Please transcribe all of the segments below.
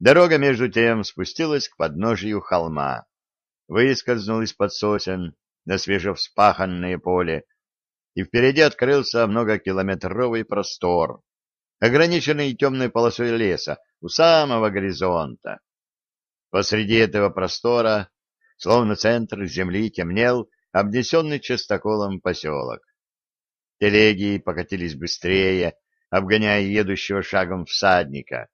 Дорога, между тем, спустилась к подножию холма, выскользнул из-под сосен на свежевспаханное поле, и впереди открылся многокилометровый простор, ограниченный темной полосой леса у самого горизонта. Посреди этого простора, словно центр земли, темнел обнесенный частоколом поселок. Телеги покатились быстрее, обгоняя едущего шагом всадника.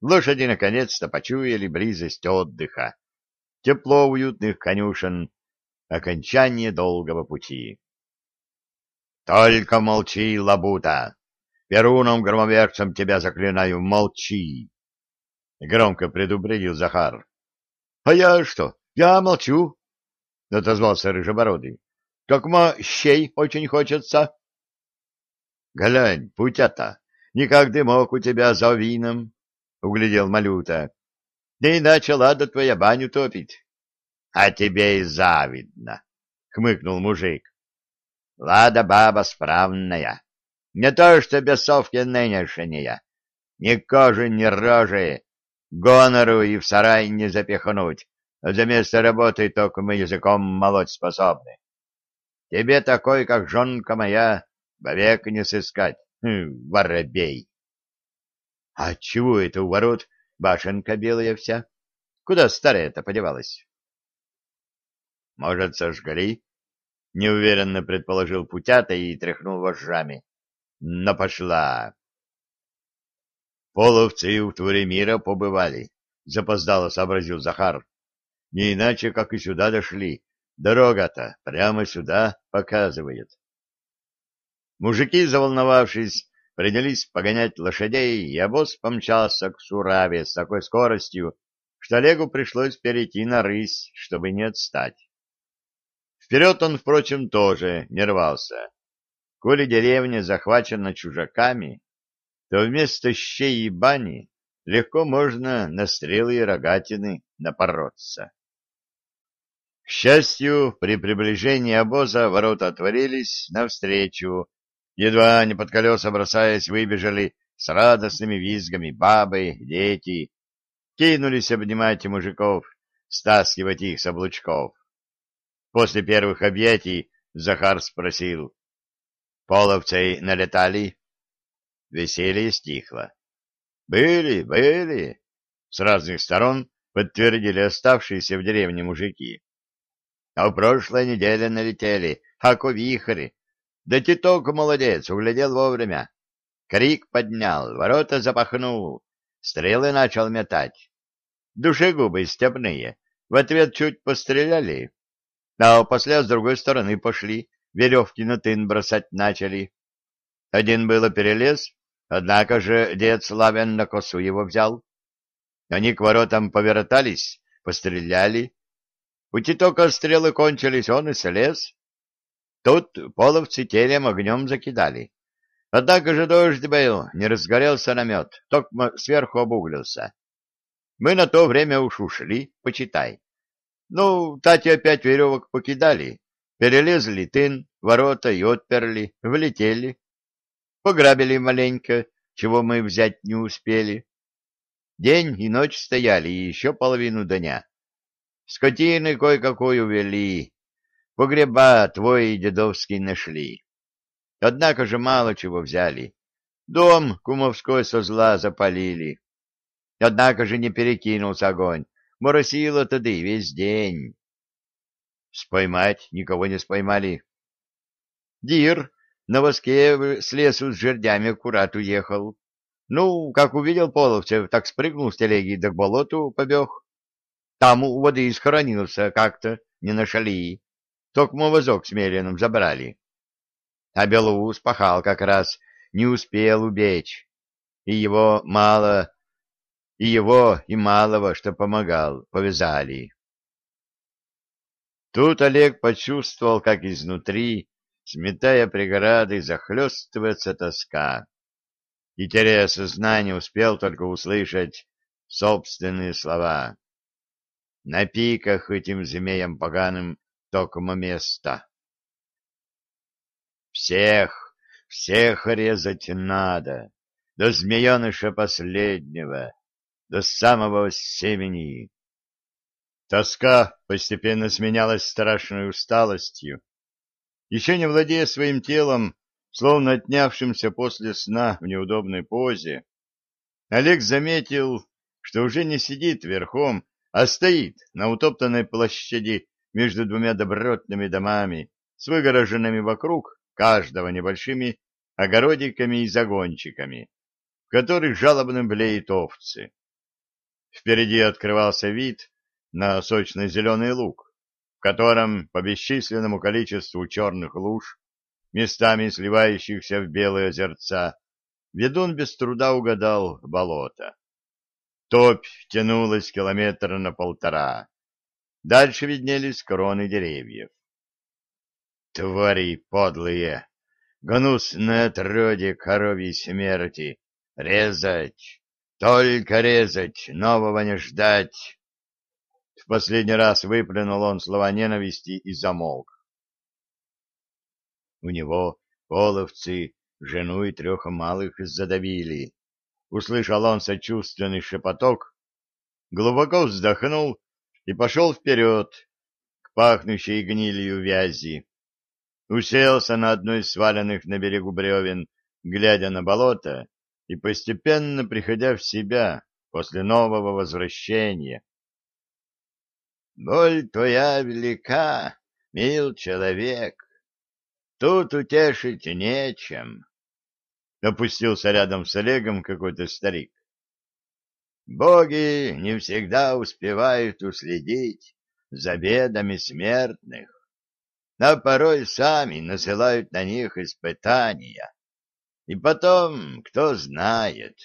Лошади наконец-то почуяли близость отдыха, тепло уютных конюшен, окончание долгого пути. — Только молчи, лабута! Перуном-громоверцем тебя заклинаю, молчи! — громко предупредил Захар. — А я что? Я молчу, — отозвался Рыжебородый. — Как щей очень хочется. — Глянь, путята, никак дымок у тебя за вином, — углядел Малюта. — Да иначе лада твоя баню топить. — А тебе и завидно, — хмыкнул мужик. — Лада баба справная, не то что бесовки нынешняя, ни кожи, ни рожи, гонору и в сарай не запихнуть, за место работы только мы языком молоть способны. Тебе такой, как жонка моя, вовек не сыскать, хм, воробей. А чего это у ворот башенка белая вся? Куда старая-то подевалась? Может, сожгли? Неуверенно предположил Путята и тряхнул вожжами. Но пошла. Половцы в Туре мира побывали, запоздало сообразил Захар. Не иначе, как и сюда дошли. Дорога-то прямо сюда показывает. Мужики, заволновавшись, принялись погонять лошадей, и обоз помчался к Сураве с такой скоростью, что Олегу пришлось перейти на рысь, чтобы не отстать. Вперед он, впрочем, тоже не рвался. Коли деревня захвачена чужаками, то вместо щей и бани легко можно на стрелы и рогатины напороться. К счастью, при приближении обоза ворота отворились навстречу, едва не под колеса бросаясь, выбежали с радостными визгами бабы, дети, кинулись обнимать мужиков, стаскивать их с облучков. После первых объятий Захар спросил, «Половцы налетали?» Веселье стихло. «Были, были!» С разных сторон подтвердили оставшиеся в деревне мужики. А в прошлой неделе налетели, аку вихри. Да титок молодец, углядел вовремя. Крик поднял, ворота запахнул, стрелы начал метать. Душегубы степные в ответ чуть постреляли, а после с другой стороны пошли, веревки на тын бросать начали. Один было перелез, однако же дед Славян на косу его взял. Они к воротам повертались, постреляли, у Титока стрелы кончились, он и слез. Тут половцы телем огнем закидали. Однако же дождь был, не разгорелся намет, только сверху обуглился. Мы на то время уж ушли, почитай. Ну, тати опять веревок покидали, перелезли тын, ворота и отперли, влетели. Пограбили маленько, чего мы взять не успели. День и ночь стояли, и еще половину дня. Скотины кое-какой увели, погреба твой дедовский нашли. Однако же мало чего взяли. Дом кумовской со зла запалили. Однако же не перекинулся огонь, моросило тогда весь день. Споймать никого не споймали. Дир на воске с лесу с жердями аккурат уехал. Ну, как увидел половцев, так спрыгнул с телеги да к болоту побег. Там у воды схоронился как-то, не нашли. Только возок с Мерином забрали. А Белоус пахал как раз, не успел убечь. И его мало, и его, и малого, что помогал, повязали. Тут Олег почувствовал, как изнутри, сметая преграды, захлестывается тоска. И, теряя сознание, успел только услышать собственные слова на пиках этим змеям поганым токмо место. Всех, всех резать надо, до змееныша последнего, до самого семени. Тоска постепенно сменялась страшной усталостью. Еще не владея своим телом, словно отнявшимся после сна в неудобной позе, Олег заметил, что уже не сидит верхом, а стоит на утоптанной площади между двумя добротными домами с выгороженными вокруг каждого небольшими огородиками и загончиками, в которых жалобно блеют овцы. Впереди открывался вид на сочный зеленый луг, в котором по бесчисленному количеству черных луж, местами сливающихся в белые озерца, ведун без труда угадал болото. Топь тянулась километра на полтора. Дальше виднелись кроны деревьев. Твари подлые! Гнусное отродье коровьей смерти! Резать! Только резать! Нового не ждать! В последний раз выплюнул он слова ненависти и замолк. У него половцы жену и трех малых задавили. Услышал он сочувственный шепоток, глубоко вздохнул и пошел вперед к пахнущей гнилью вязи. Уселся на одной из сваленных на берегу бревен, глядя на болото и постепенно приходя в себя после нового возвращения. «Боль твоя велика, мил человек, тут утешить нечем», — опустился рядом с Олегом какой-то старик. Боги не всегда успевают уследить за бедами смертных, а порой сами насылают на них испытания. И потом, кто знает,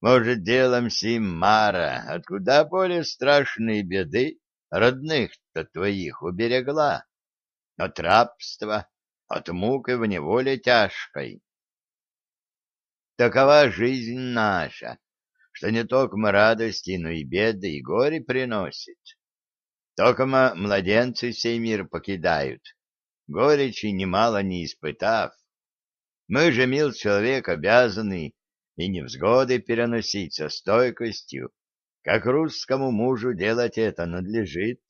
может, делом сим Мара от куда более страшные беды родных-то твоих уберегла, от рабства, от мук и в неволе тяжкой. Такова жизнь наша, что не только радости, но и беды и горе приносит. Только младенцы сей мир покидают, горечи немало не испытав. Мы же, мил человек, обязаны и невзгоды переносить со стойкостью, как русскому мужу делать это надлежит.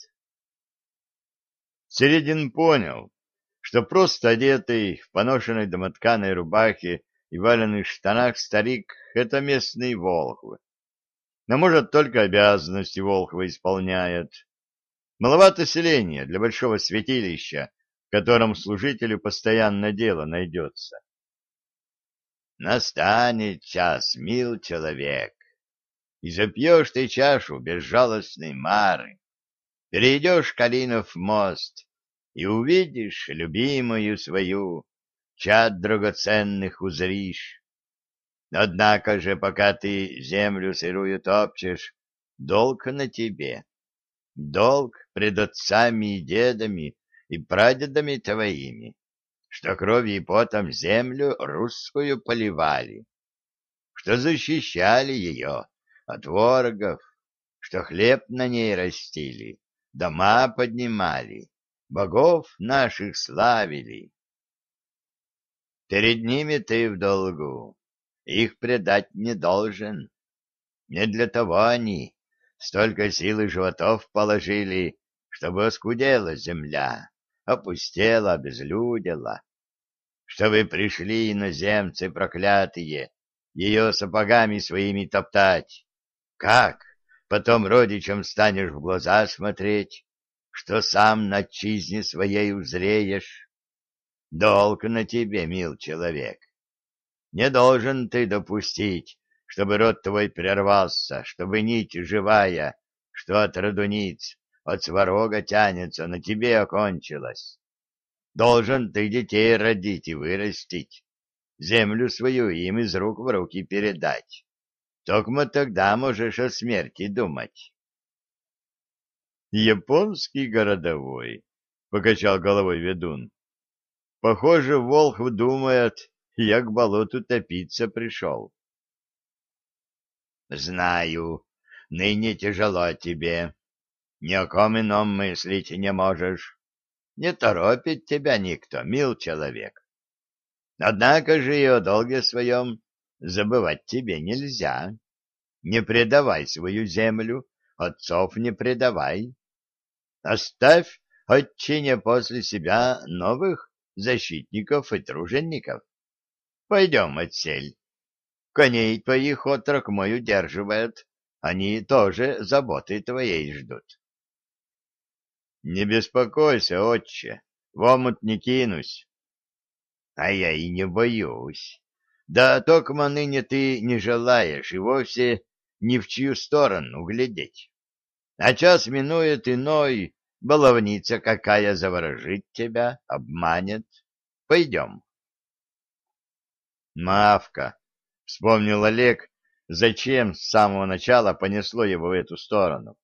Середин понял, что просто одетый в поношенной домотканой рубахе и валенных штанах старик — это местный Волхв. Но, может, только обязанности Волхва исполняет. Маловато селения для большого святилища, в котором служителю постоянно дело найдется. Настанет час, мил человек, и запьешь ты чашу безжалостной Мары, перейдешь Калинов мост и увидишь любимую свою, чад драгоценных узришь. Однако же, пока ты землю сырую топчешь, долг на тебе. Долг пред отцами и дедами и прадедами твоими, что кровью и потом землю русскую поливали, что защищали ее от ворогов, что хлеб на ней растили, дома поднимали, богов наших славили. Перед ними ты в долгу, их предать не должен. Не для того они столько сил и животов положили, чтобы оскудела земля, опустела, обезлюдела. Чтобы пришли иноземцы проклятые, ее сапогами своими топтать. Как потом родичам станешь в глаза смотреть, что сам на отчизне своей узреешь? Долг на тебе, мил человек. Не должен ты допустить, чтобы род твой прервался, чтобы нить живая, что от родуниц, от сварога тянется, на тебе окончилась. Должен ты детей родить и вырастить, землю свою им из рук в руки передать. Только тогда можешь о смерти думать. Японский городовой, — покачал головой ведун. Похоже, Волхв думает, я к болоту топиться пришел. Знаю, ныне тяжело тебе. Ни о ком ином мыслить не можешь. Не торопит тебя никто, мил человек. Однако же и о долге своем забывать тебе нельзя. Не предавай свою землю, отцов не предавай. Оставь отчине после себя новых защитников и тружеников. Пойдем, отсель. Коней твоих отрок мой удерживает, они тоже заботы твоей ждут. Не беспокойся, отче, в омут не кинусь. А я и не боюсь. Да токма ныне ты не желаешь и вовсе ни в чью сторону глядеть. А час минует иной, баловница какая заворожит тебя, обманет. Пойдем. Мавка, — вспомнил Олег, зачем с самого начала понесло его в эту сторону.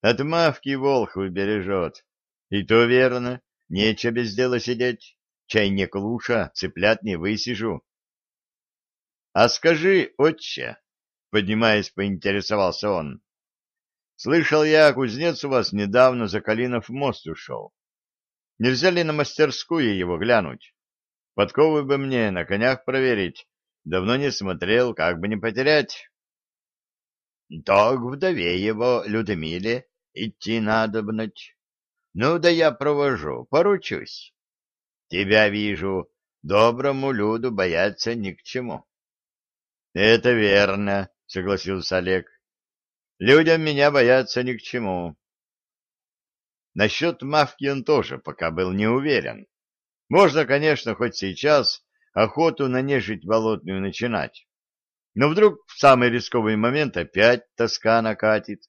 От Мавки Волхв бережет. И то верно, нечего без дела сидеть. Чай не клуша, цыплят не высижу. — А скажи, отче, — поднимаясь, поинтересовался он, — слышал я, кузнец у вас недавно за Калинов мост ушел. Нельзя ли на мастерскую его глянуть? Подковы бы мне на конях проверить. Давно не смотрел, как бы не потерять. — Так вдове его, Людмиле, идти надобнуть. Ну да я провожу, поручусь. Тебя вижу, доброму люду бояться ни к чему. — Это верно, — согласился Олег. — Людям меня бояться ни к чему. Насчет Мавки он тоже пока был не уверен. Можно, конечно, хоть сейчас охоту на нежить болотную начинать. Но вдруг в самый рисковый момент опять тоска накатит.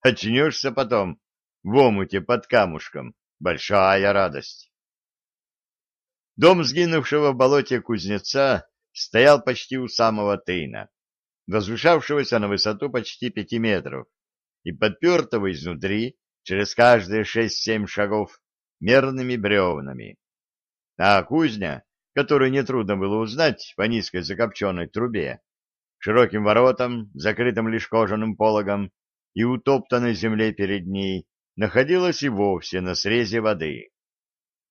Очнешься потом в омуте под камушком. Большая радость. Дом сгинувшего в болоте кузнеца стоял почти у самого тына, возвышавшегося на высоту почти пяти метров и подпертого изнутри через каждые шесть-семь шагов мерными бревнами. А кузня, которую нетрудно было узнать по низкой закопченной трубе, широким воротам, закрытым лишь кожаным пологом и утоптанной земле перед ней, находилась и вовсе на срезе воды.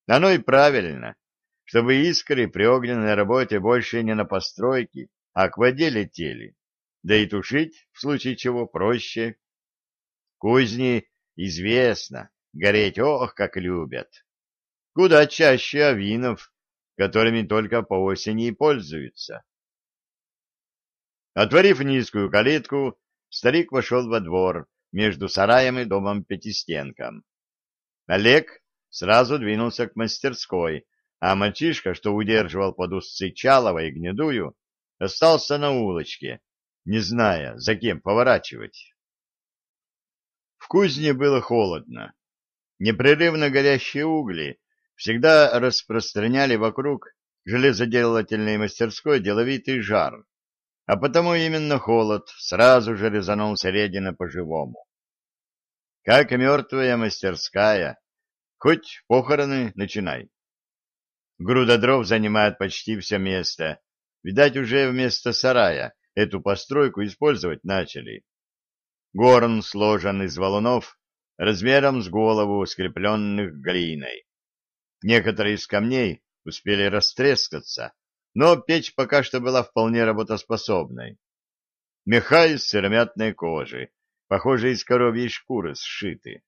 Оно и правильно, чтобы искры при огненной работе больше не на постройке, а к воде летели, да и тушить, в случае чего, проще. Кузни, известно, гореть ох, как любят. Куда чаще авинов, которыми только по осени и пользуются. Отворив низкую калитку, старик вошел во двор между сараем и домом пятистенком. Олег сразу двинулся к мастерской, а мальчишка, что удерживал под узцы Чалова и Гнедую, остался на улочке, не зная, за кем поворачивать. В кузне было холодно. Непрерывно горящие угли всегда распространяли вокруг железоделательной мастерской деловитый жар, а потому именно холод сразу же резанул Середина по-живому. Как мертвая мастерская, хоть похороны начинай. Груда дров занимает почти все место. Видать, уже вместо сарая эту постройку использовать начали. Горн сложен из валунов размером с голову, скрепленных глиной. Некоторые из камней успели растрескаться, но печь пока что была вполне работоспособной. Меха из сыромятной кожи, похоже, из коровьей шкуры сшиты.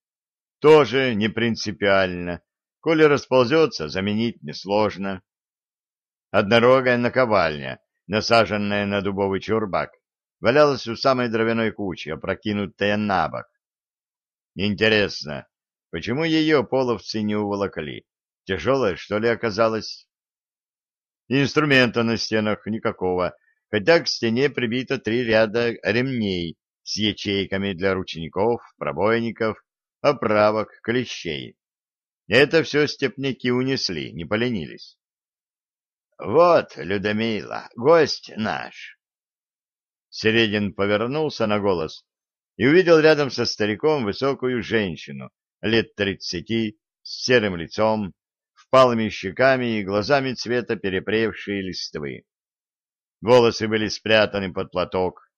Тоже не принципиально, Коли расползется, заменить несложно. Однорогая наковальня, насаженная на дубовый чурбак, валялась у самой дровяной кучи, опрокинутая на бок. Интересно, почему ее половцы не уволокли? Тяжелая, что ли, оказалась? Инструмента на стенах никакого, хотя к стене прибито три ряда ремней с ячейками для ручников, пробойников, оправок, клещей. Это все степняки унесли, не поленились. — Вот, Людмила, гость наш. Середин повернулся на голос и увидел рядом со стариком высокую женщину, лет тридцати, с серым лицом, впалыми щеками и глазами цвета перепревшей листвы. Волосы были спрятаны под платок,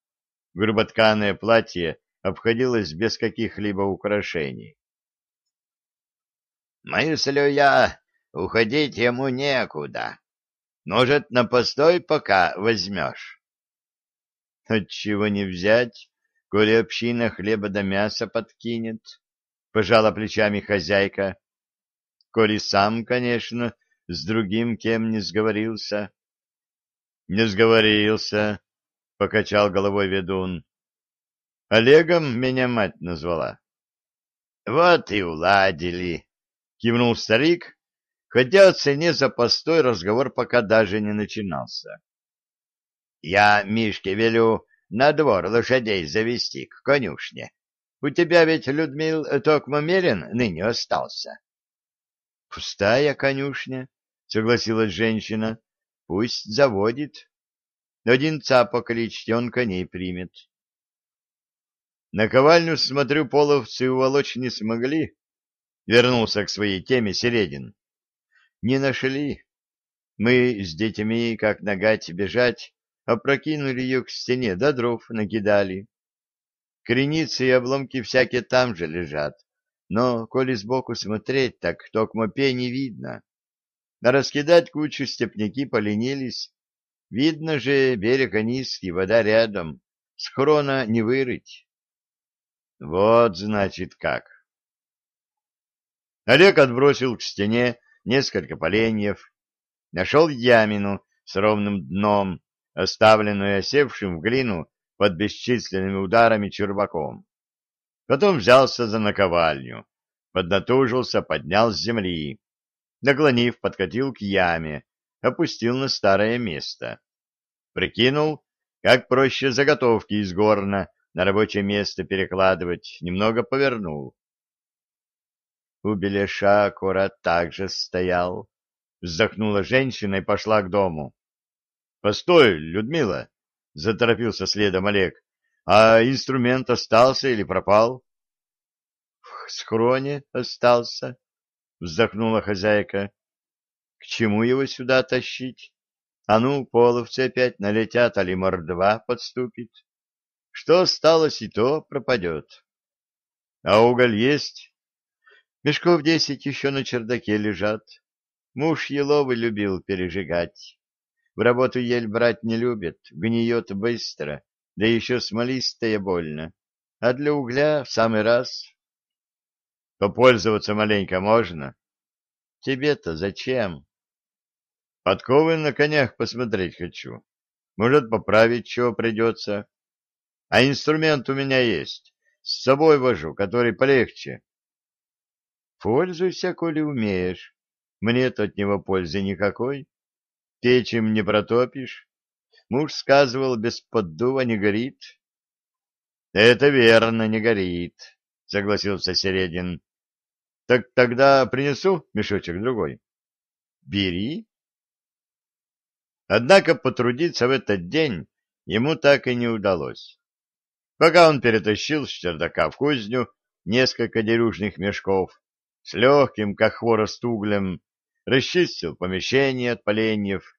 груботканое платье обходилось без каких-либо украшений. Мыслю я, уходить ему некуда. Может, на постой пока возьмешь? Отчего не взять, коли община хлеба да мяса подкинет? Пожала плечами хозяйка. Коли сам, конечно, с другим кем не сговорился. Не сговорился, покачал головой ведун. Олегом меня мать назвала. Вот и уладили, кивнул старик, хотя о цене за постой разговор пока даже не начинался. Я Мишке велю на двор лошадей завести к конюшне. У тебя ведь, Людмил, токмо мерен ныне остался. — Пустая конюшня, — согласилась женщина. — Пусть заводит. Один цапок лечить он коней примет. На ковальню, смотрю, половцы уволочь не смогли. Вернулся к своей теме Середин. Не нашли. Мы с детьми, как нагать бежать, опрокинули ее к стене, да дров накидали. Креницы и обломки всякие там же лежат, но, коли сбоку смотреть, так токмопе не видно. Раскидать кучу степняки поленились. Видно же, берег низкий, вода рядом, схрона не вырыть. Вот, значит, как. Олег отбросил к стене несколько поленьев, нашел ямину с ровным дном, оставленную осевшим в глину под бесчисленными ударами черваком. Потом взялся за наковальню, поднатужился, поднял с земли, наклонив, подкатил к яме, опустил на старое место. Прикинул, как проще заготовки из горна на рабочее место перекладывать, немного повернул. У Белеша аккурат так же стоял. Вздохнула женщина и пошла к дому. Постой, Людмила, заторопился следом Олег. А инструмент остался или пропал? В схроне остался, вздохнула хозяйка. К чему его сюда тащить? А ну, половцы опять налетят, али мордва подступит. Что осталось, и то пропадет. А уголь есть? Мешков десять еще на чердаке лежат. Муж еловы любил пережигать. В работу ель брать не любит, гниет быстро, да еще смолистая больно. А для угля в самый раз. Попользоваться маленько можно. Тебе-то зачем? Подковы на конях посмотреть хочу. Может, поправить чего придется. А инструмент у меня есть. С собой вожу, который полегче. Пользуйся, коли умеешь. Мне-то от него пользы никакой. Печем не протопишь. Муж сказывал, без поддува не горит. — Это верно, не горит, — согласился Середин. — Так тогда принесу мешочек другой. — Бери. Однако потрудиться в этот день ему так и не удалось. Пока он перетащил с чердака в кузню несколько дерюжных мешков с легким, как хворост углем, расчистил помещение от поленьев,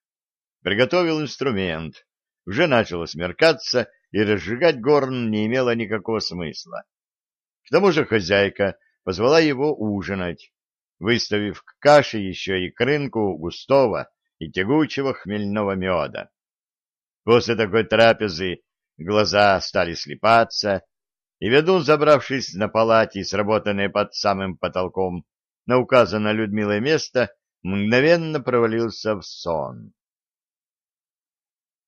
приготовил инструмент. Уже начало смеркаться, и разжигать горн не имело никакого смысла. К тому же хозяйка позвала его ужинать, выставив к каше еще и крынку густого и тягучего хмельного меда. После такой трапезы глаза стали слепаться, и ведун, забравшись на палате, сработанное под самым потолком, на указанное Людмилой место, мгновенно провалился в сон.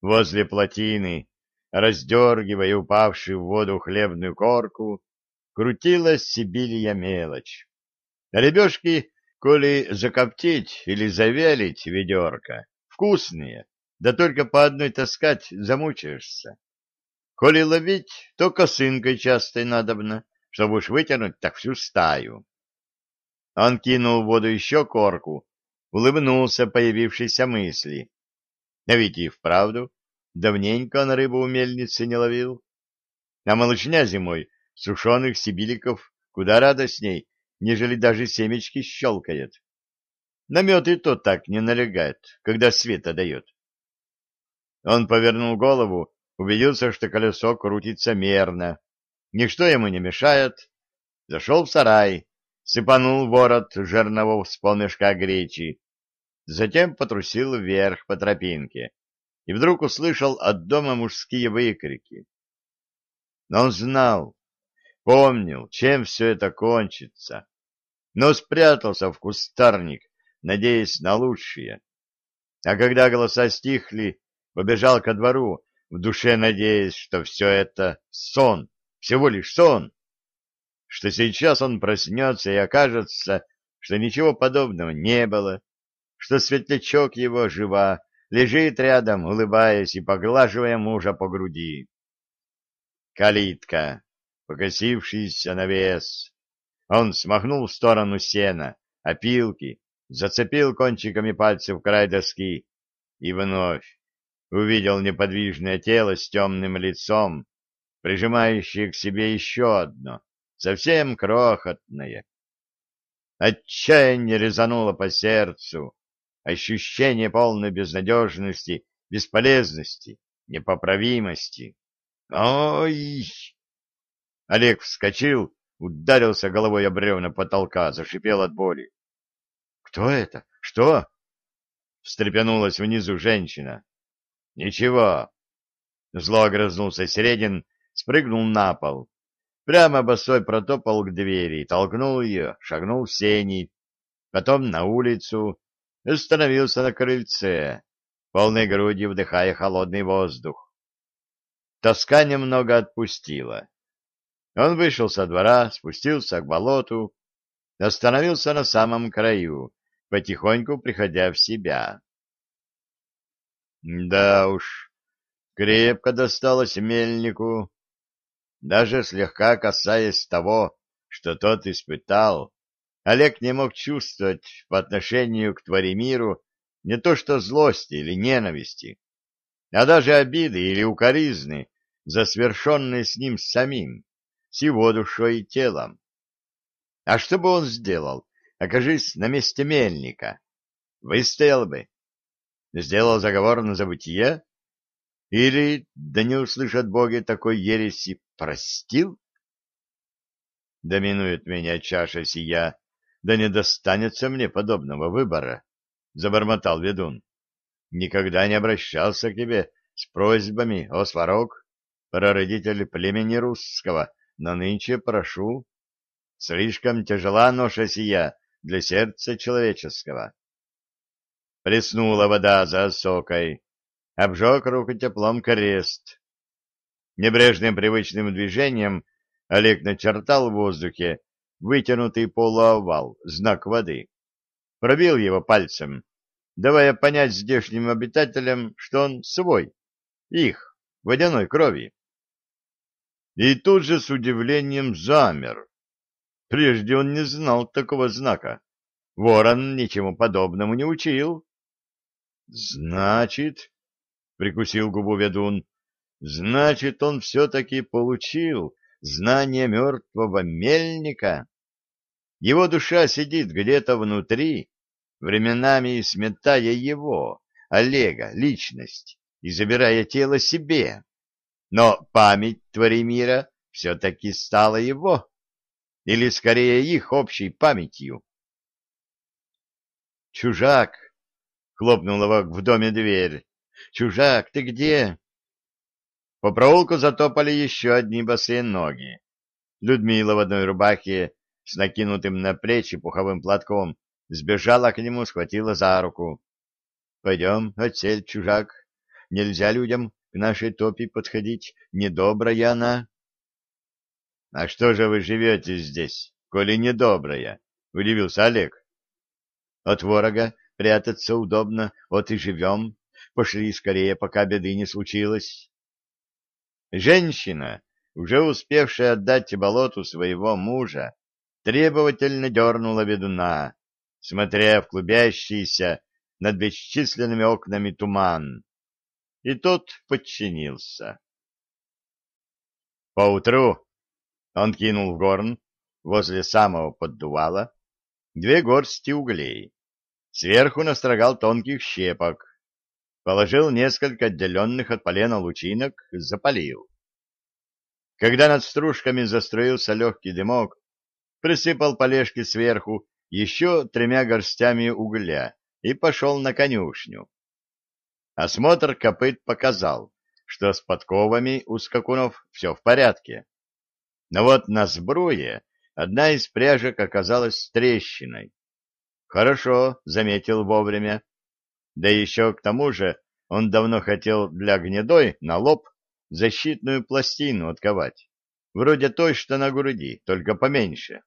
Возле плотины, раздергивая упавшую в воду хлебную корку, крутилась Сибилья мелочь. Ребешки, коли закоптить или завялить ведерко, вкусные, да только по одной таскать замучаешься. Коли ловить, то косынкой частой надобно, чтобы уж вытянуть так всю стаю. Он кинул в воду еще корку, улыбнулся появившейся мысли. А ведь и вправду, давненько он рыбу у мельницы не ловил. А малышня зимой сушеных сибиликов куда радостней, нежели даже семечки щелкает. На мед и то так не налегает, когда света дает. Он повернул голову, убедился, что колесо крутится мерно. Ничто ему не мешает. Зашел в сарай, сыпанул ворот жернового с полмешка гречи, затем потрусил вверх по тропинке и вдруг услышал от дома мужские выкрики. Но он знал, помнил, чем все это кончится, но спрятался в кустарник, надеясь на лучшее. А когда голоса стихли, побежал ко двору, в душе надеясь, что все это сон, всего лишь сон, что сейчас он проснется и окажется, что ничего подобного не было, что светлячок его жива, лежит рядом, улыбаясь и поглаживая мужа по груди. Калитка, покосившийся навес. Он смахнул в сторону сена, опилки, зацепил кончиками пальцев край доски и вновь увидел неподвижное тело с темным лицом, прижимающее к себе еще одно, совсем крохотное. Отчаяние резануло по сердцу, ощущение полной безнадежности, бесполезности, непоправимости. «Ой!» Олег вскочил, ударился головой об бревна потолка, зашипел от боли. «Кто это? Что?» Встрепенулась внизу женщина. «Ничего». Зло огрызнулся Середин, спрыгнул на пол. Прямо босой протопал к двери, толкнул ее, шагнул в сени, потом на улицу, остановился на крыльце, полной грудью вдыхая холодный воздух. Тоска немного отпустила. Он вышел со двора, спустился к болоту, остановился на самом краю, потихоньку приходя в себя. Да уж, крепко досталось мельнику, даже слегка касаясь того, что тот испытал, Олег не мог чувствовать по отношению к Творимиру не то что злости или ненависти, а даже обиды или укоризны за свершенное с ним самим, с его душой и телом. А что бы он сделал, окажись на месте мельника? Выстоял бы? Сделал заговор на забытие? Или, да не услышат боги такой ереси, простил? Доминует меня чаша сия, да не достанется мне подобного выбора, — забормотал ведун. Никогда не обращался к тебе с просьбами, о сварог, прародитель племени русского, но нынче прошу. Слишком тяжела ноша сия для сердца человеческого. Плеснула вода за осокой, обжег руку теплом крест. Небрежным привычным движением Олег начертал в воздухе вытянутый полуовал, знак воды. Пробил его пальцем, давая понять здешним обитателям, что он свой, их, водяной крови. И тут же с удивлением замер. Прежде он не знал такого знака. Ворон ничему подобному не учил. «Значит...» — прикусил губу ведун. «Значит, он все-таки получил знание мертвого мельника. Его душа сидит где-то внутри, временами сметая его, Олега, личность, и забирая тело себе. Но память твори мира все-таки стала его, или скорее их общей памятью. «Чужак!» — хлопнула в доме дверь. «Чужак, ты где?» По проулку затопали еще одни босые ноги. Людмила в одной рубахе с накинутым на плечи пуховым платком сбежала к нему, схватила за руку. — Пойдем, отсель, чужак. Нельзя людям к нашей топи подходить. Недобрая она. — А что же вы живете здесь, коли недобрая? — удивился Олег. — От ворога прятаться удобно, вот и живем. Пошли скорее, пока беды не случилось. Женщина, уже успевшая отдать болоту своего мужа, требовательно дернула ведуна, смотря в клубящийся над бесчисленными окнами туман, и тот подчинился. Поутру он кинул в горн возле самого поддувала две горсти углей, сверху настрогал тонких щепок, положил несколько отделенных от полена лучинок, запалил. Когда над стружками застроился легкий дымок, присыпал полежки сверху еще тремя горстями угля и пошел на конюшню. Осмотр копыт показал, что с подковами у скакунов все в порядке. Но вот на сбруе одна из пряжек оказалась трещиной. Хорошо, заметил вовремя. Да еще к тому же он давно хотел для гнедой на лоб защитную пластину отковать, вроде той, что на груди, только поменьше.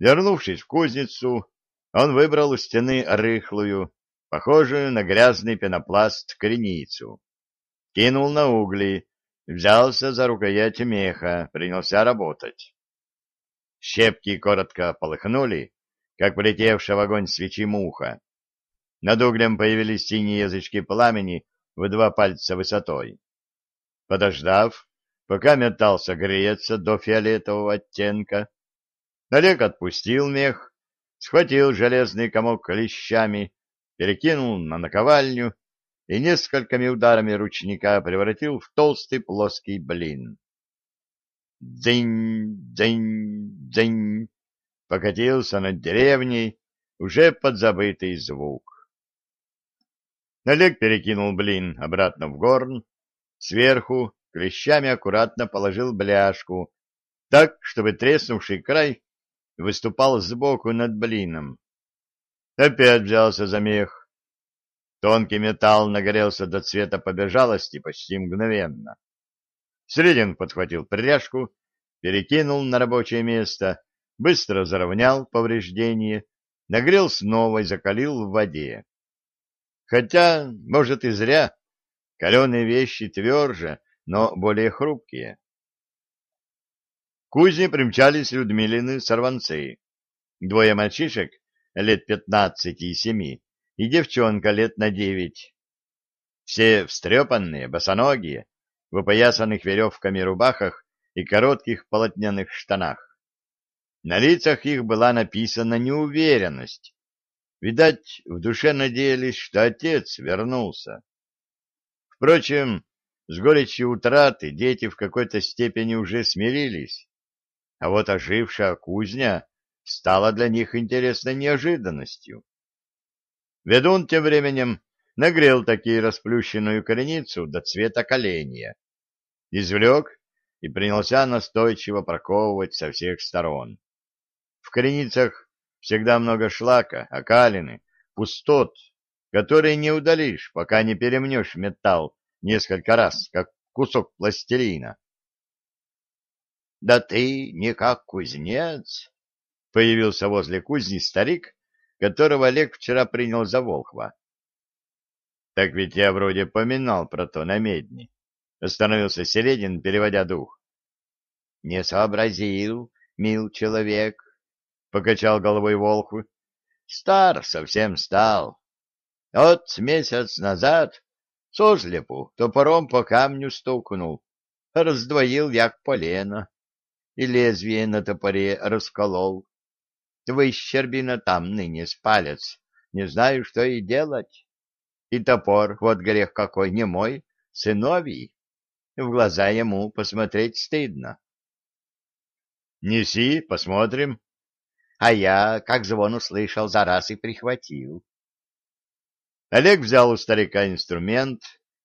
Вернувшись в кузницу, он выбрал у стены рыхлую, похожую на грязный пенопласт креницу. Кинул на угли, взялся за рукоять меха, принялся работать. Щепки коротко полыхнули, как полетевшая в огонь свечи муха. Над углем появились синие язычки пламени в два пальца высотой. Подождав, пока метался греется до фиолетового оттенка, Олег отпустил мех, схватил железный комок клещами, перекинул на наковальню и несколькими ударами ручника превратил в толстый плоский блин. Дзынь, дзынь, дзынь покатился над деревней уже подзабытый звук. Олег перекинул блин обратно в горн, сверху клещами аккуратно положил бляшку, так, чтобы треснувший край выступал сбоку над блином. Опять взялся за мех. Тонкий металл нагорелся до цвета побежалости почти мгновенно. Средин подхватил пряжку, перекинул на рабочее место, быстро заровнял повреждение, нагрел снова и закалил в воде. Хотя, может, и зря. Каленые вещи тверже, но более хрупкие. К кузне примчались Людмилины сорванцы. Двое мальчишек, лет пятнадцати и семи, и девчонка лет на девять. Все встрепанные, босоногие, в опоясанных веревками рубахах и коротких полотняных штанах. На лицах их была написана неуверенность. Видать, в душе надеялись, что отец вернулся. Впрочем, с горечью утраты дети в какой-то степени уже смирились, а вот ожившая кузня стала для них интересной неожиданностью. Ведун тем временем нагрел таки расплющенную кореницу до цвета коленя, извлек и принялся настойчиво проковывать со всех сторон. В кореницах всегда много шлака, окалины, пустот, которые не удалишь, пока не перемнешь металл несколько раз, как кусок пластилина. — Да ты не как кузнец! — появился возле кузни старик, которого Олег вчера принял за Волхва. — Так ведь я вроде поминал про то на медне. Остановился Середин, переводя дух. — Не сообразил, мил человек, — покачал головой Волхв. — Стар совсем стал. Вот месяц назад сослепу топором по камню стукнул, раздвоил як полено, и лезвие на топоре расколол. Выщербина там ныне с палец, не знаю, что и делать. И топор, вот грех какой, не мой, сыновий. В глаза ему посмотреть стыдно. Неси, посмотрим. А я, как звон услышал, за раз и прихватил. Олег взял у старика инструмент,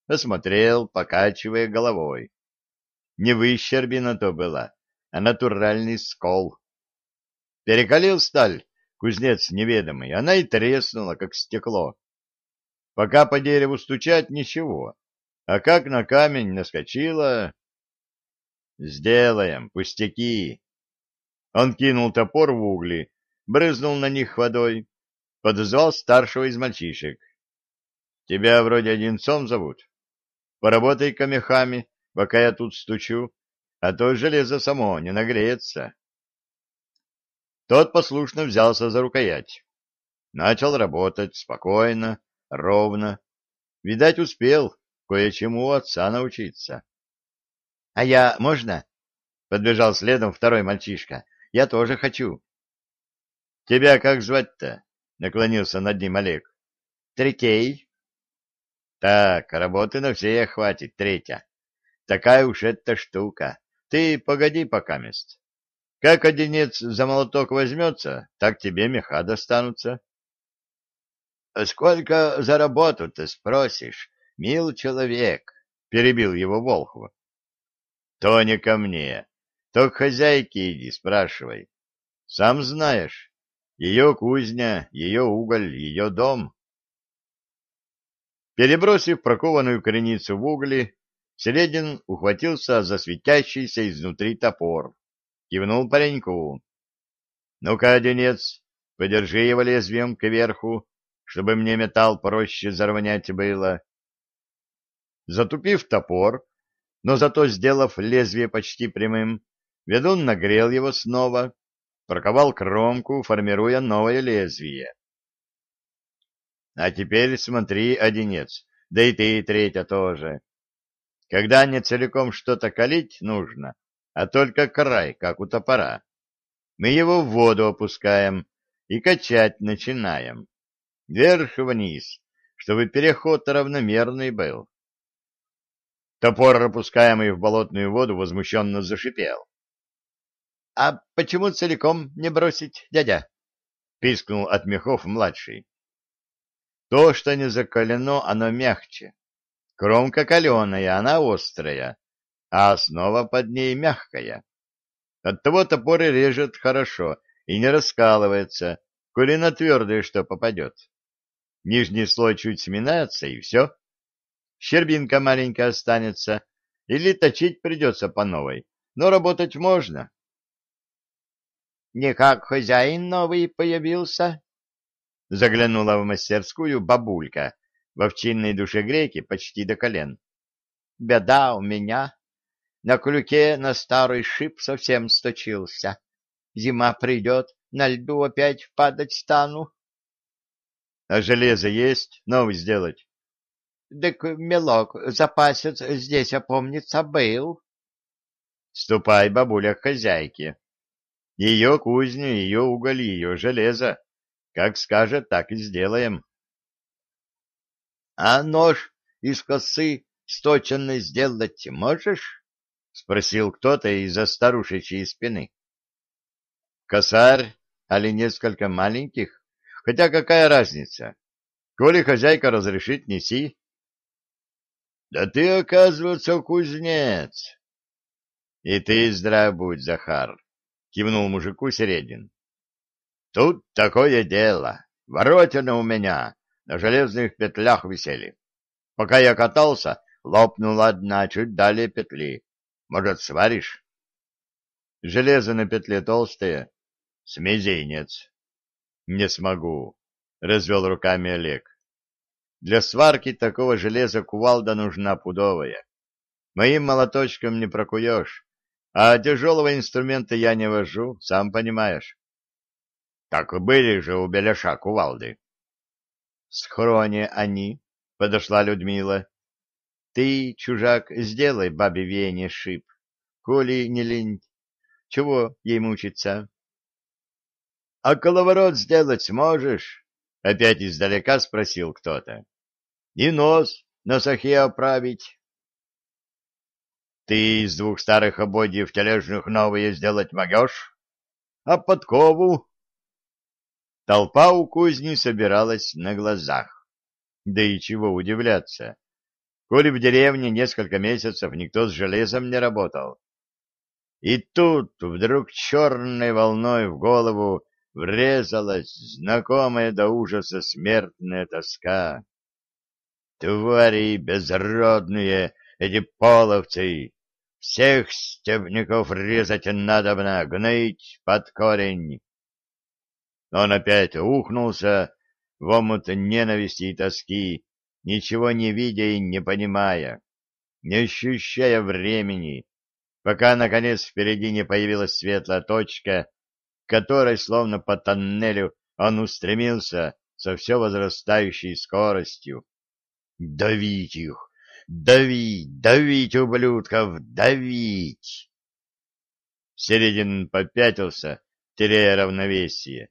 осмотрел, покачивая головой. Не выщербина то была, а натуральный скол. Перекалил сталь кузнец неведомый, она и треснула, как стекло. Пока по дереву стучать ничего, а как на камень наскочила... Сделаем, пустяки. Он кинул топор в угли, брызнул на них водой, подозвал старшего из мальчишек. Тебя вроде Одинцом зовут. Поработай-ка мехами, пока я тут стучу, а то железо само не нагреется. Тот послушно взялся за рукоять. Начал работать спокойно, ровно. Видать, успел кое-чему у отца научиться. — А я можно? — подбежал следом второй мальчишка. — Я тоже хочу. — Тебя как звать-то? — наклонился над ним Олег. — Третей. — Так, работы на всех хватит, третья. Такая уж эта штука. Ты погоди пока мест. Как одинец за молоток возьмется, так тебе меха достанутся. — Сколько за работу ты спросишь, мил человек? — перебил его Волхов. — То не ко мне, то к хозяйке иди, спрашивай. Сам знаешь, ее кузня, ее уголь, ее дом. Перебросив прокованную кореницу в угли, Селедин ухватился за светящийся изнутри топор, кивнул пареньку. — Ну-ка, одинец, подержи его лезвием кверху, чтобы мне металл проще заровнять было. Затупив топор, но зато сделав лезвие почти прямым, ведун нагрел его снова, проковал кромку, формируя новое лезвие. — А теперь смотри, одинец, да и ты, третья тоже. Когда не целиком что-то калить нужно, а только край, как у топора, мы его в воду опускаем и качать начинаем вверх-вниз, чтобы переход равномерный был. Топор, опускаемый в болотную воду, возмущенно зашипел. — А почему целиком не бросить, дядя? — пискнул от мехов младший. — То, что не закалено, оно мягче. Кромка каленая, она острая, а основа под ней мягкая. Оттого топор и режет хорошо и не раскалывается, коли на твердое что попадет. Нижний слой чуть сминается, и все. Щербинка маленькая останется, или точить придется по новой, но работать можно. — Не как хозяин новый появился? — заглянула в мастерскую бабулька, в овчинной душе греки почти до колен. — Беда у меня. На клюке на старый шип совсем сточился. Зима придет, на льду опять падать стану. А железо есть? Новый сделать? Так мелок, запасец здесь, опомнится, был. Ступай, бабуля, к хозяйке. Ее кузню, ее уголь, ее железо. Как скажет, так и сделаем. — А нож из косы сточенный сделать можешь? — спросил кто-то из-за старушечьей спины. — Косарь, али несколько маленьких? Хотя какая разница? Коли хозяйка разрешит, неси. — Да ты, оказывается, кузнец. — И ты здрав будь, Захар, — кивнул мужику Середин. — Тут такое дело. Воротина у меня на железных петлях висели. Пока я катался, лопнула одна чуть далее петли. Может, сваришь? Железо на петле толстое, с. Не смогу, развел руками Олег. Для сварки такого железа кувалда нужна пудовая. Моим молоточком не прокуешь, а тяжелого инструмента я не вожу, сам понимаешь. Так были же у Беляша кувалды. В схроне они, подошла Людмила. Ты, чужак, сделай бабе Вене шип, коли не лень. Чего ей мучиться? — А коловорот сделать сможешь? — опять издалека спросил кто-то. — И нос на сахе оправить. — Ты из двух старых ободьев тележных новые сделать могешь? А подкову? Толпа у кузни собиралась на глазах. Да и чего удивляться, коли в деревне несколько месяцев никто с железом не работал. И тут вдруг черной волной в голову врезалась знакомая до ужаса смертная тоска. Твари безродные, эти половцы! Всех степняков резать надобно, гнать под корень. Он опять ухнулся в омут ненависти и тоски, ничего не видя и не понимая, не ощущая времени, пока, наконец, впереди не появилась светлая точка, которой, словно по тоннелю, он устремился со все возрастающей скоростью. «Давить их! Давить! Давить, ублюдков! Давить!» Середин попятился, теряя равновесие.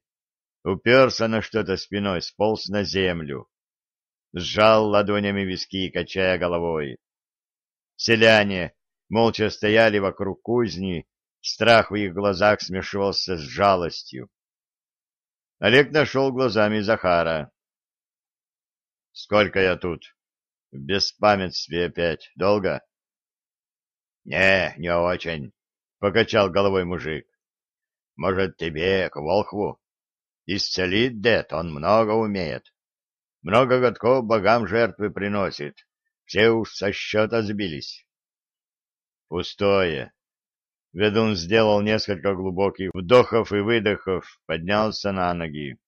Уперся на что-то спиной, сполз на землю. Сжал ладонями виски, качая головой. Селяне молча стояли вокруг кузни, Страх в их глазах смешивался с жалостью. Олег нашел глазами Захара. — Сколько я тут? — В беспамятстве опять. Долго? — Не, не очень, — покачал головой мужик. — Может, тебе к Волхву? Исцелит дед, он много умеет. Много годков богам жертвы приносит. Все уж со счета сбились. Пустое. Ведун сделал несколько глубоких вдохов и выдохов, поднялся на ноги.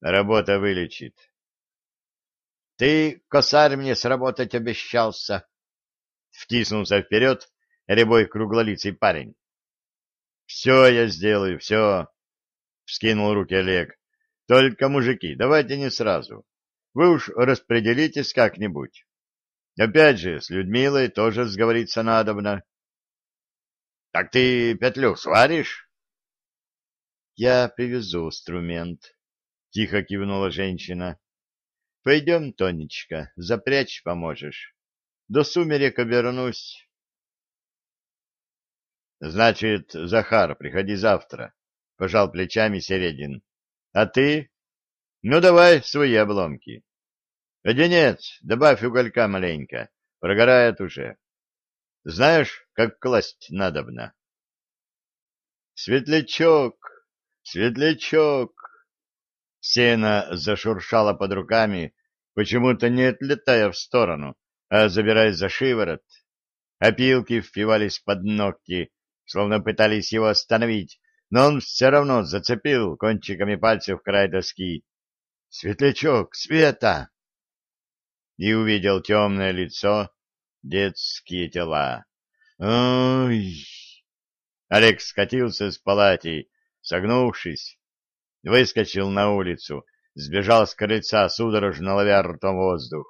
Работа вылечит. — Ты, косарь, мне сработать обещался. Втиснулся вперед рябой круглолицый парень. — Все я сделаю, все. — вскинул руки Олег. — Только, мужики, давайте не сразу. Вы уж распределитесь как-нибудь. Опять же, с Людмилой тоже сговориться надобно. — Так ты петлю сваришь? — Я привезу инструмент, — тихо кивнула женщина. — Пойдем, Тонечка, запрячь поможешь. До сумерек обернусь. — Значит, Захар, приходи завтра, — пожал плечами Середин. — А ты? Ну, давай свои обломки. Одинец, добавь уголька маленько, прогорает уже. Знаешь, как класть надобно? Светлячок, светлячок. Сено зашуршало под руками, почему-то не отлетая в сторону, а забираясь за шиворот. Опилки впивались под ногти, словно пытались его остановить, но он все равно зацепил кончиками пальцев край доски. «Светлячок! Света!» и увидел темное лицо, детские тела. Ой! Олег скатился с палати, согнувшись, выскочил на улицу, сбежал с крыльца, судорожно ловя ртом воздух.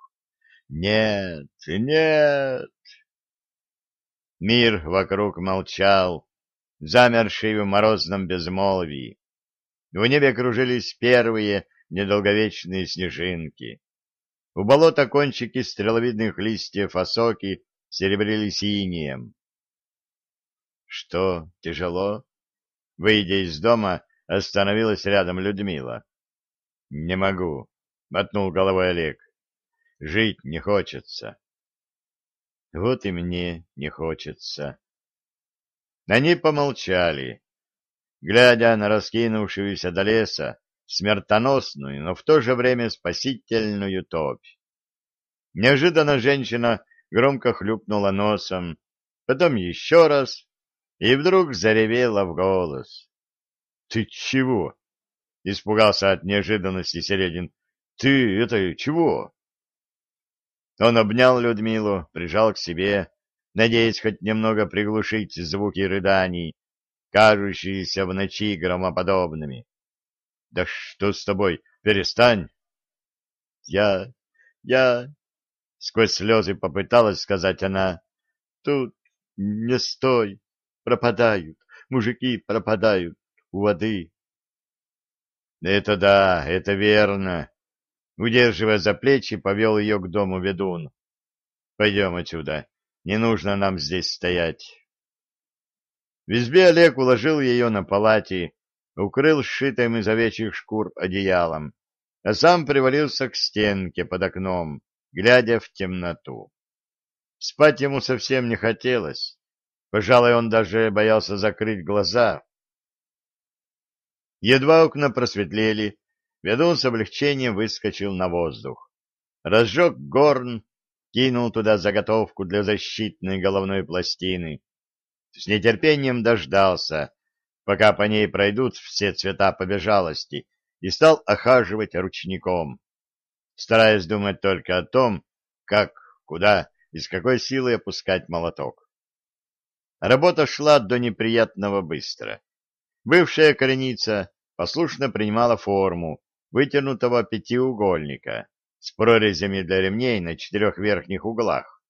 Нет, нет! Мир вокруг молчал, замерший в морозном безмолвии. В небе кружились первые недолговечные снежинки. У болота кончики стреловидных листьев осоки серебрили синим. Что, тяжело? Выйдя из дома, остановилась рядом Людмила. — Не могу, — мотнул головой Олег. — Жить не хочется. — Вот и мне не хочется. Они помолчали, глядя на раскинувшуюся до леса смертоносную, но в то же время спасительную топь. Неожиданно женщина громко хлюпнула носом, потом еще раз, и вдруг заревела в голос. — Ты чего? — испугался от неожиданности Середин. — Ты это чего? Он обнял Людмилу, прижал к себе, надеясь хоть немного приглушить звуки рыданий, кажущиеся в ночи громоподобными. — Да что с тобой? Перестань! — Я... я... — сквозь слезы попыталась сказать она. — Тут не стой, пропадают, мужики пропадают у воды. — Это да, это верно. Удерживая за плечи, повел ее к дому ведун. — Пойдем отсюда, не нужно нам здесь стоять. В избе Олег уложил ее на палате, укрыл сшитым из овечьих шкур одеялом, а сам привалился к стенке под окном, глядя в темноту. Спать ему совсем не хотелось. Пожалуй, он даже боялся закрыть глаза. Едва окна просветлели, ведун с облегчением выскочил на воздух. Разжег горн, кинул туда заготовку для защитной головной пластины. С нетерпением дождался, пока по ней пройдут все цвета побежалости, и стал охаживать ручником, стараясь думать только о том, как, куда и с какой силой опускать молоток. Работа шла до неприятного быстро. Бывшая кореница послушно принимала форму вытянутого пятиугольника с прорезями для ремней на четырех верхних углах.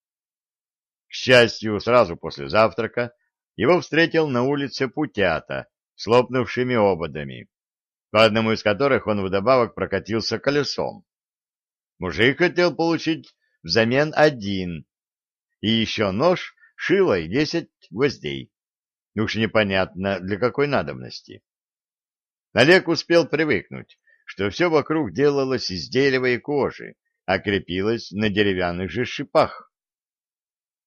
К счастью, сразу после завтрака его встретил на улице Путята с лопнувшими ободами, по одному из которых он вдобавок прокатился колесом. Мужик хотел получить взамен один, и еще нож, шило и десять гвоздей. Уж непонятно, для какой надобности. Олег успел привыкнуть, что все вокруг делалось из дерева и кожи, окрепилась на деревянных же шипах.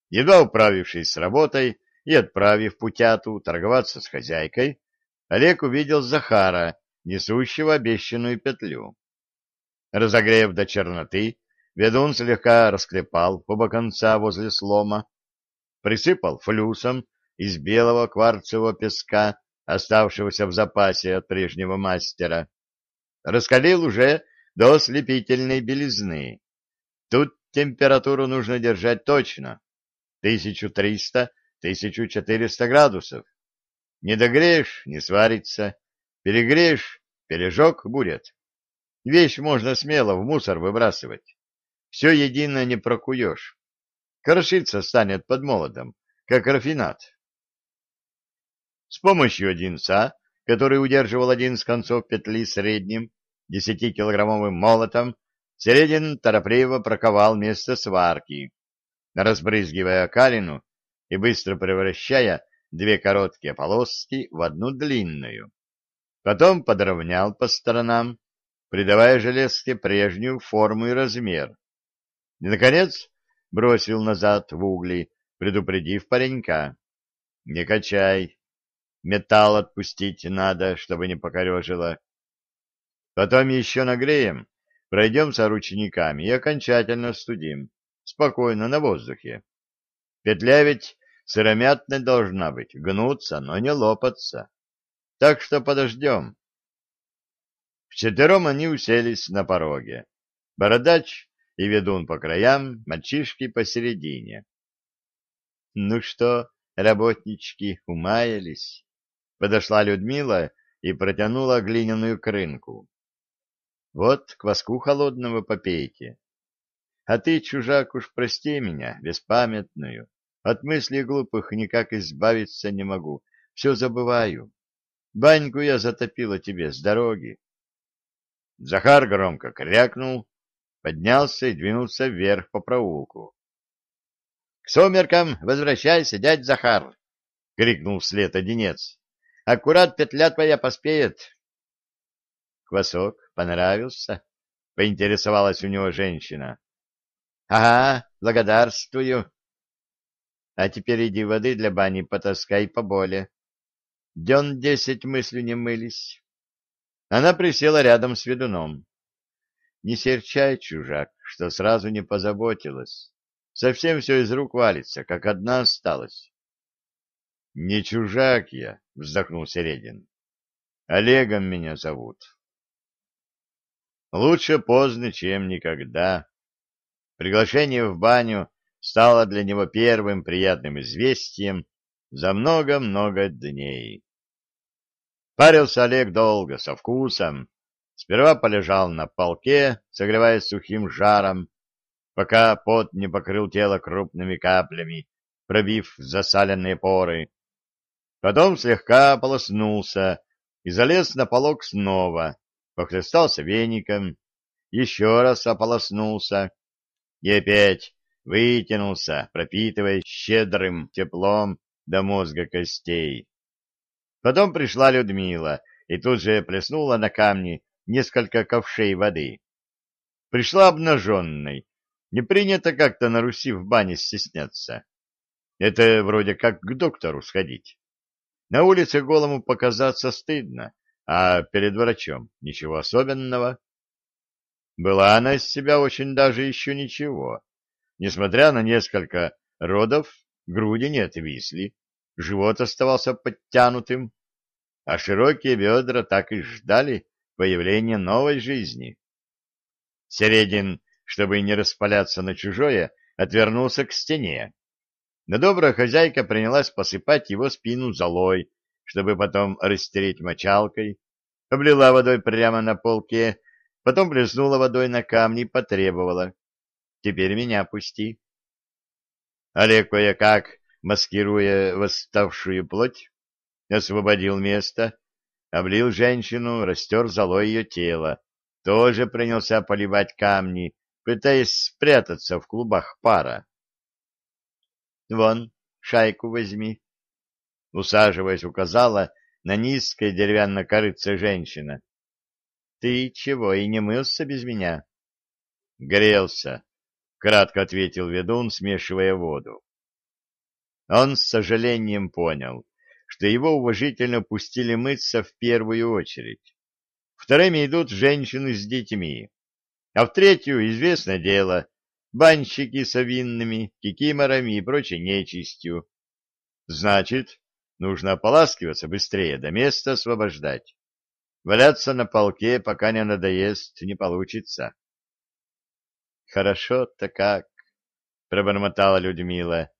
Едва управившись с работой и отправив путяту торговаться с хозяйкой, Олег увидел Захара, несущего обещанную петлю. Разогрев до черноты, ведун слегка расклепал оба конца возле слома, присыпал флюсом из белого кварцевого песка, оставшегося в запасе от прежнего мастера, раскалил уже до ослепительной белизны. Тут температуру нужно держать точно, 1300-1400 градусов. Не догреешь — не сварится, перегреешь — пережог будет. Вещь можно смело в мусор выбрасывать. Все едино не прокуешь. Крошиться станет под молотом, как рафинат. С помощью одинца, который удерживал один из концов петли средним, десятикилограммовым молотом, Середин торопливо проковал место сварки, разбрызгивая калину и быстро превращая две короткие полоски в одну длинную. Потом подровнял по сторонам, придавая железке прежнюю форму и размер. И, наконец, бросил назад в угли, предупредив паренька. — Не качай. Металл отпустить надо, чтобы не покорежило. Потом еще нагреем, пройдемся ручниками и окончательно студим. Спокойно, на воздухе. Петля ведь сыромятной должна быть, гнуться, но не лопаться. Так что подождем. Вчетвером они уселись на пороге. Бородач и ведун по краям, мальчишки посередине. — Ну что, работнички, умаялись? Подошла Людмила и протянула глиняную крынку. — Вот кваску холодного попейте. А ты, чужак, уж прости меня, беспамятную. От мыслей глупых никак избавиться не могу. Все забываю. Баньку я затопила тебе с дороги. Захар громко крякнул, поднялся и двинулся вверх по проулку. — К сумеркам возвращайся, дядь Захар! — крикнул вслед одинец. — Аккурат петля твоя поспеет. Квасок понравился? — поинтересовалась у него женщина. — Ага, благодарствую. А теперь иди воды для бани потаскай поболе. Дён десять мыслью не мылись. Она присела рядом с ведуном. Не серчай, чужак, что сразу не позаботилась. Совсем все из рук валится, как одна осталась. — Не чужак я, — вздохнул Середин. — Олегом меня зовут. Лучше поздно, чем никогда. Приглашение в баню стало для него первым приятным известием за много-много дней. Парился Олег долго, со вкусом. Сперва полежал на полке, согреваясь сухим жаром, пока пот не покрыл тело крупными каплями, пробив засаленные поры. Потом слегка полоснулся и залез на полок снова, похлестался веником, еще раз ополоснулся и опять вытянулся, пропитывая щедрым теплом до мозга костей. Потом пришла Людмила и тут же плеснула на камни несколько ковшей воды. Пришла обнаженной. Не принято как-то на Руси в бане стесняться. Это вроде как к доктору сходить. На улице голому показаться стыдно, а перед врачом ничего особенного. Была она из себя очень даже еще ничего. Несмотря на несколько родов, груди не отвисли, живот оставался подтянутым, а широкие бедра так и ждали появления новой жизни. Середин, чтобы не распаляться на чужое, отвернулся к стене. Но добрая хозяйка принялась посыпать его спину золой, чтобы потом растереть мочалкой, облила водой прямо на полке Потом плеснула водой на камни и потребовала. «Теперь меня пусти». Олег кое-как, маскируя восставшую плоть, освободил место, облил женщину, растер золой ее тело, тоже принялся поливать камни, пытаясь спрятаться в клубах пара. «Вон, шайку возьми», — усаживаясь, указала на низкое деревянное корыце женщина. Ты чего, и не мылся без меня? Грелся, — кратко ответил ведун, смешивая воду. Он с сожалением понял, что его уважительно пустили мыться в первую очередь. Вторыми идут женщины с детьми, а в третью, известное дело, банщики с овинными, кикиморами и прочей нечистью. Значит, нужно ополаскиваться быстрее, до места освобождать. Валяться на полке, пока не надоест, не получится. Хорошо-то как, — пробормотала Людмила.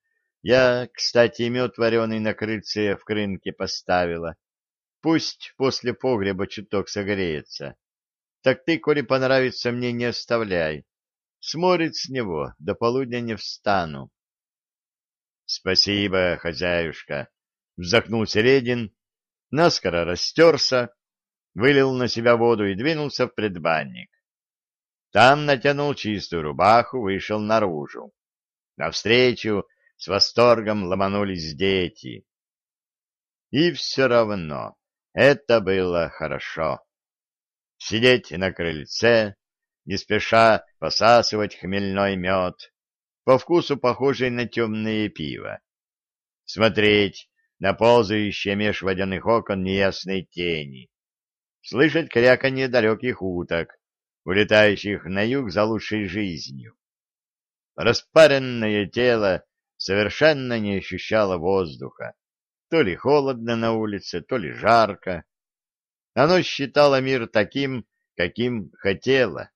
Я, кстати, мед вареный на крыльце в крынке поставила. Пусть после погреба чуток согреется. Так ты, коли понравится мне, не оставляй. Сморит с него, до полудня не встану. — Спасибо, хозяюшка, — вздохнул Середин, наскоро растерся, вылил на себя воду и двинулся в предбанник. Там натянул чистую рубаху, вышел наружу. Навстречу с восторгом ломанулись дети. И все равно это было хорошо. Сидеть на крыльце, не спеша посасывать хмельной мед, по вкусу похожий на темное пиво. Смотреть на ползающие меж водяных окон неясной тени. Слышать кряканье далеких уток, улетающих на юг за лучшей жизнью. Распаренное тело совершенно не ощущала воздуха. То ли холодно на улице, то ли жарко. Оно считало мир таким, каким хотело.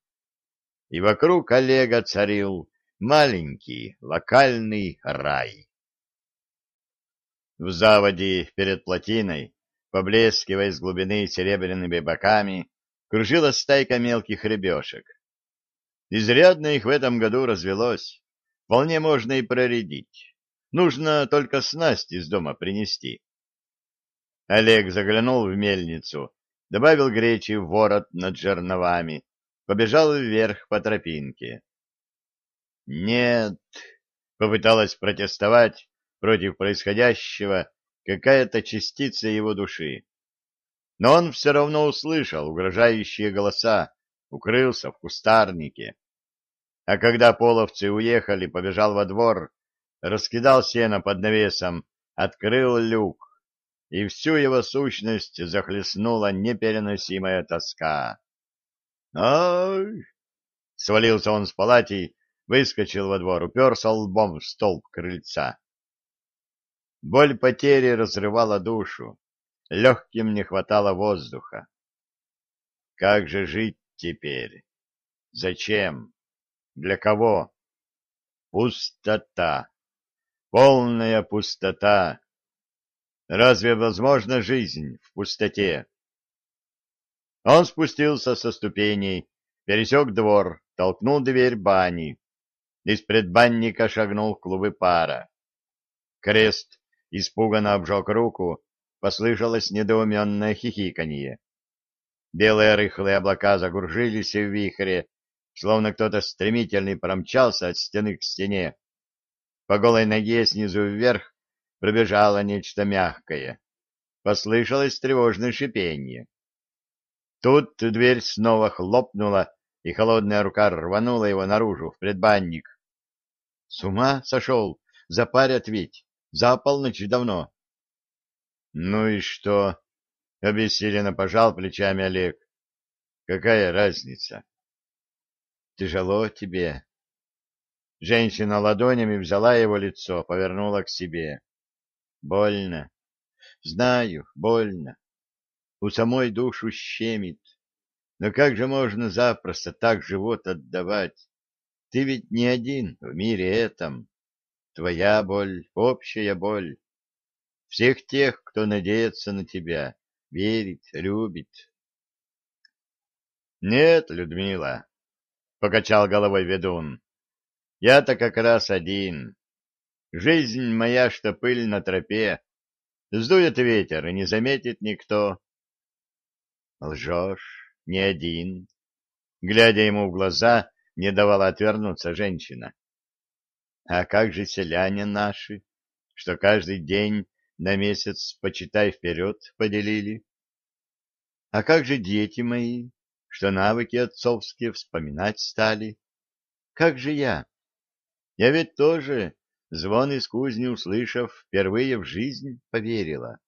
И вокруг Олега царил маленький локальный рай. В заводе перед плотиной, поблескивая с глубины серебряными боками, кружила стайка мелких рыбешек. Изрядно их в этом году развелось вполне можно и проредить. Нужно только снасть из дома принести. Олег заглянул в мельницу, добавил гречи в ворот над жерновами, побежал вверх по тропинке. «Нет», — попыталась протестовать против происходящего какая-то частица его души. Но он все равно услышал угрожающие голоса, укрылся в кустарнике а когда половцы уехали, побежал во двор, раскидал сено под навесом, открыл люк, и всю его сущность захлестнула непереносимая тоска. «Ай!» — свалился он с палати, выскочил во двор, уперся лбом в столб крыльца. Боль потери разрывала душу, легким не хватало воздуха. Как же жить теперь? Зачем? Для кого? Пустота. Полная пустота. Разве возможна жизнь в пустоте? Он спустился со ступеней, пересек двор, толкнул дверь бани. Из предбанника шагнул клубы пара. Крест испуганно обжег руку, послышалось недоуменное хихиканье. Белые рыхлые облака загружились в вихре, словно кто-то стремительный промчался от стены к стене. По голой ноге снизу вверх пробежало нечто мягкое. Послышалось тревожное шипение. Тут дверь снова хлопнула, и холодная рука рванула его наружу, в предбанник. — С ума сошел? Запарят ведь. За полночь давно. — Ну и что? — обессиленно пожал плечами Олег. — Какая разница? Тяжело тебе. Женщина ладонями взяла его лицо, повернула к себе. Больно. Знаю, больно. У самой душу щемит. Но как же можно запросто так живот отдавать? Ты ведь не один в мире этом. Твоя боль — общая боль. Всех тех, кто надеется на тебя, верит, любит. Нет, Людмила, покачал головой ведун. Я-то как раз один. Жизнь моя, что пыль на тропе. Сдует ветер, и не заметит никто. Лжешь, не один. Глядя ему в глаза, не давала отвернуться женщина. А как же селяне наши, что каждый день на месяц, почитай, вперед поделили? А как же дети мои, что навыки отцовские вспоминать стали. как же я? Я ведь тоже, звон из кузни услышав, впервые в жизнь поверила.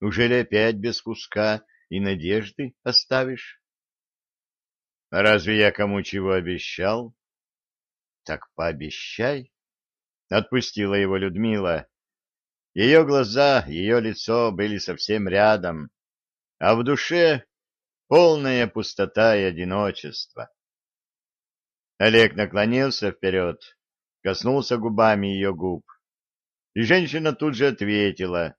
Ужели опять без куска и надежды оставишь? Разве я кому чего обещал? Так пообещай. Отпустила его Людмила. Ее глаза, ее лицо были совсем рядом, а в душе полная пустота и одиночество. Олег наклонился вперед, коснулся губами ее губ, и женщина тут же ответила,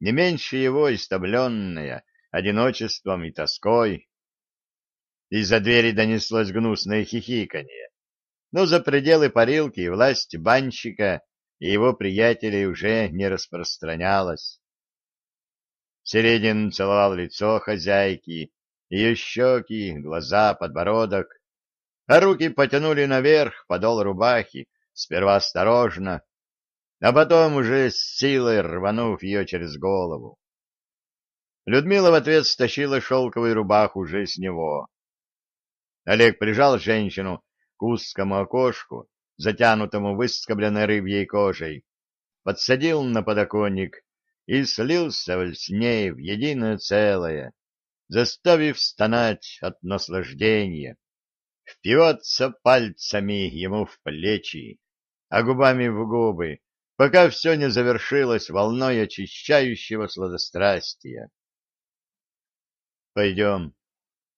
не меньше его истомленная, одиночеством и тоской. Из-за двери донеслось гнусное хихиканье, но за пределы парилки и власть банщика и его приятелей уже не распространялась. Середин целовал лицо хозяйки, ее щеки, глаза, подбородок, а руки потянули наверх подол рубахи, сперва осторожно, а потом уже с силой рванув ее через голову. Людмила в ответ стащила шелковую рубаху уже с него. Олег прижал женщину к узкому окошку, затянутому выскобленной рыбьей кожей, подсадил на подоконник и слился с ней в единое целое, заставив стонать от наслаждения, впиваться пальцами ему в плечи, а губами в губы, пока все не завершилось волной очищающего сладострастия. «Пойдем».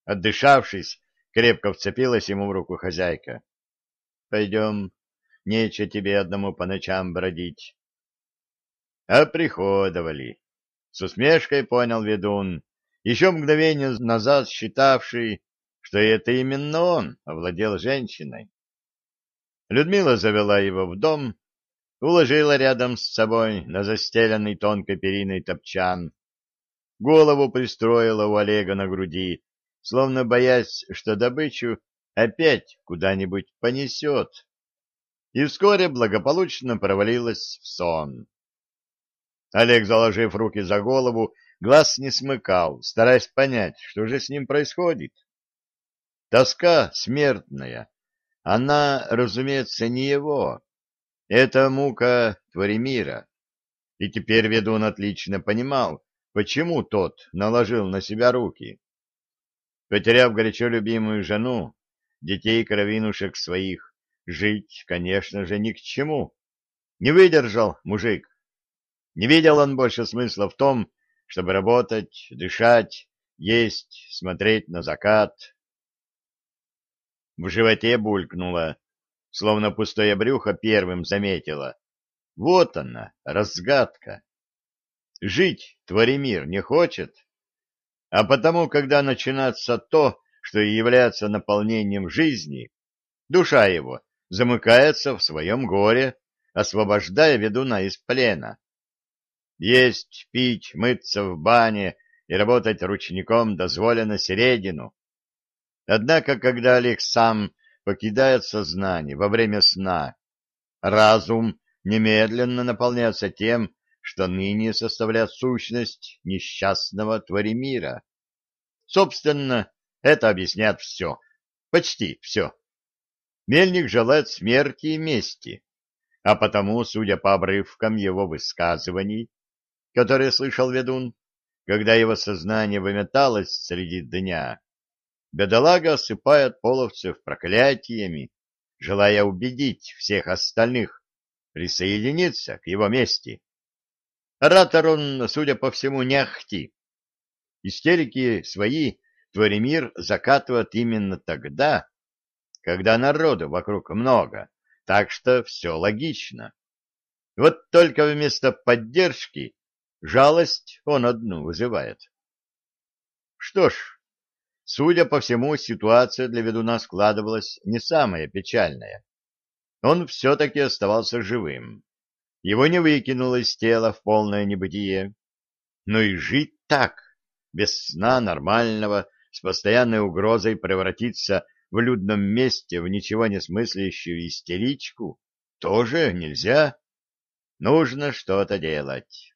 Отдышавшись, крепко вцепилась ему в руку хозяйка. «Пойдем, нече тебе одному по ночам бродить». А приходовали. С усмешкой понял ведун, еще мгновение назад считавший, что это именно он овладел женщиной. Людмила завела его в дом, уложила рядом с собой на застеленный тонкой периной топчан, голову пристроила у Олега на груди, словно боясь, что добычу опять куда-нибудь понесет, и вскоре благополучно провалилась в сон. Олег, заложив руки за голову, глаз не смыкал, стараясь понять, что же с ним происходит. Тоска смертная, она, разумеется, не его. Это мука Творимира. И теперь ведун отлично понимал, почему тот наложил на себя руки. Потеряв горячо любимую жену, детей кровинушек своих, жить, конечно же, ни к чему. Не выдержал мужик. Не видел он больше смысла в том, чтобы работать, дышать, есть, смотреть на закат. В животе булькнуло, словно пустое брюхо первым заметила. Вот она, разгадка. Жить Творимир не хочет, а потому, когда начинается то, что и является наполнением жизни, душа его замыкается в своем горе, освобождая ведуна из плена. Есть, пить, мыться в бане и работать ручником дозволено середину, Однако, когда Олег сам покидает сознание во время сна, разум немедленно наполняется тем, что ныне составляет сущность несчастного Творимира. Собственно, это объясняет все, почти все. Мельник желает смерти и мести, а потому, судя по обрывкам его высказываний, которые слышал ведун, когда его сознание выметалось среди дня, бедолага осыпает половцев проклятиями, желая убедить всех остальных присоединиться к его мести. Оратор он, судя по всему, не ахти. Истерики свои Творимир закатывает именно тогда, когда народу вокруг много, так что все логично. Вот только вместо поддержки жалость он одну вызывает. Что ж, Судя по всему, ситуация для ведуна складывалась не самая печальная. Он все-таки оставался живым. Его не выкинуло из тела в полное небытие. Но и жить так, без сна нормального, с постоянной угрозой превратиться в людном месте в ничего не смыслящую истеричку, тоже нельзя. Нужно что-то делать.